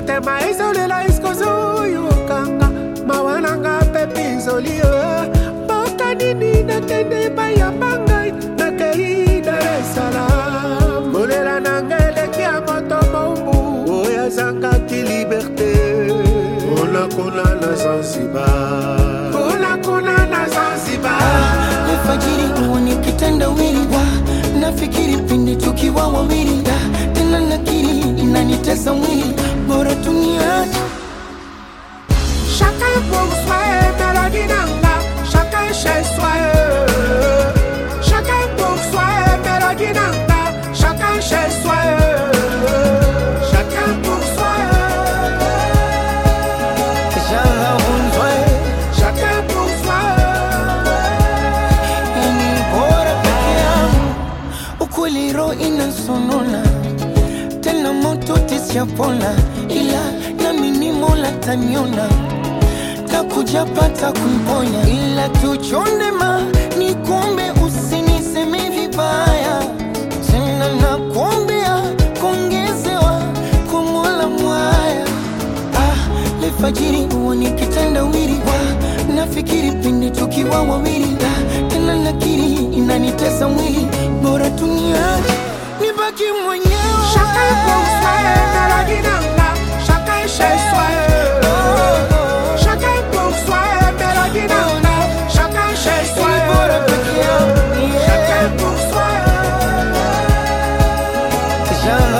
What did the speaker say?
motema ezolela eskoza oyokanga mawa nanga pepi nzoli mboka eh. nini nakende epai ya bangai nakei dar esalam kolela nanga eleki ya moto moumbu oyo azangaki liberte konakona na zanzibar konakona na zanzibar ah, efakiri kweli ina inasonona tena moto tisiyapona, ila na ni Mola taniona, takujapata kumponya, ila tuchondema ni kombe usiniseme vibaya tena, nakuombea kuongezewa kumola mwaya. Ah, lefajiri wiri wa nafikiri pindi tukiwa wawiri ah, tena nakiri inanitesa mwili Nitoki mwenyewe, Shaka Bonswae, Melodinanga, Shaka Sheswae, Shaka Bonswae, Melodinanga, Shaka Sheswae, Shaka Bonswae, Shaka